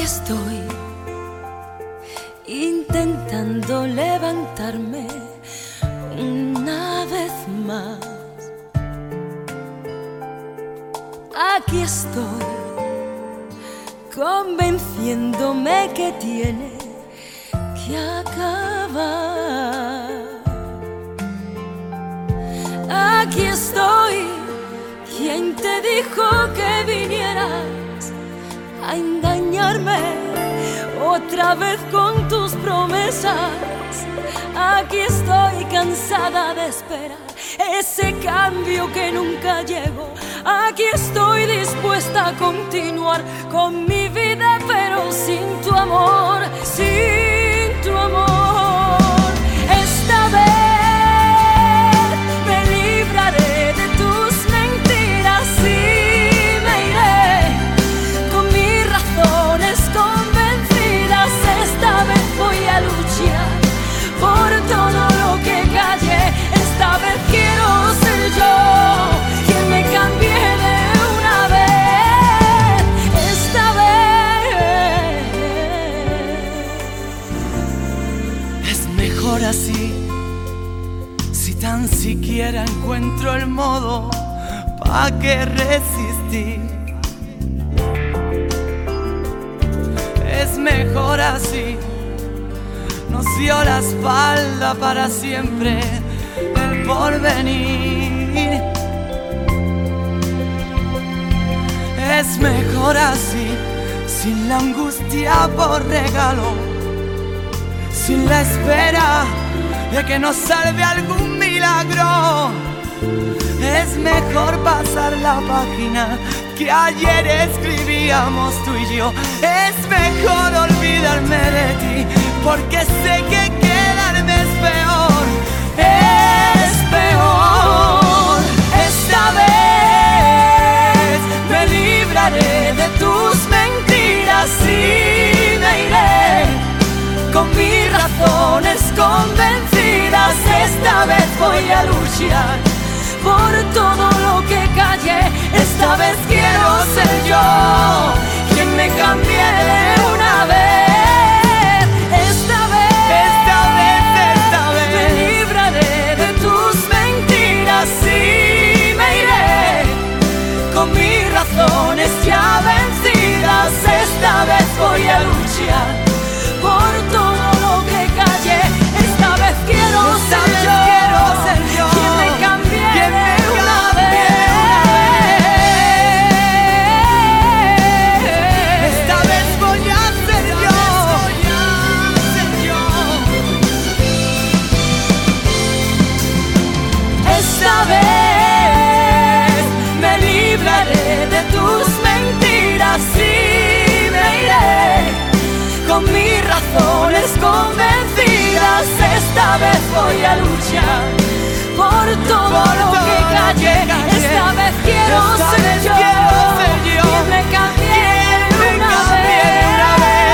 estoy intentando levantarme una vez más. Aquí estoy convenciéndome que tiene que acabar. Aquí estoy, quien te dijo que vinieras a engañarme otra vez con tus promesas. Aquí estoy cansada de esperar ese cambio que nunca llegó. Aquí estoy dispuesta a continuar con mi vida, pero sin tu amor, Es mejor así, si tan siquiera encuentro el modo pa' que resistir. Es mejor así, nos dio la espalda para siempre el porvenir. Es mejor así, sin la angustia por regalo sin la espera de que nos salve algún milagro. Es mejor pasar la página que ayer escribíamos tú y yo. Es mejor olvidarme de ti porque sé que esta vez voy a luchar por todo lo que callé. Esta vez quiero ser yo a luchar por todo, lo, que callé. Esta vez quiero ser yo. Quiero ser yo. me cambié una, una vez.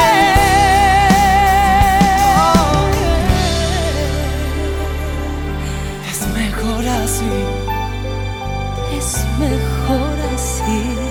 Es mejor así. Es mejor así.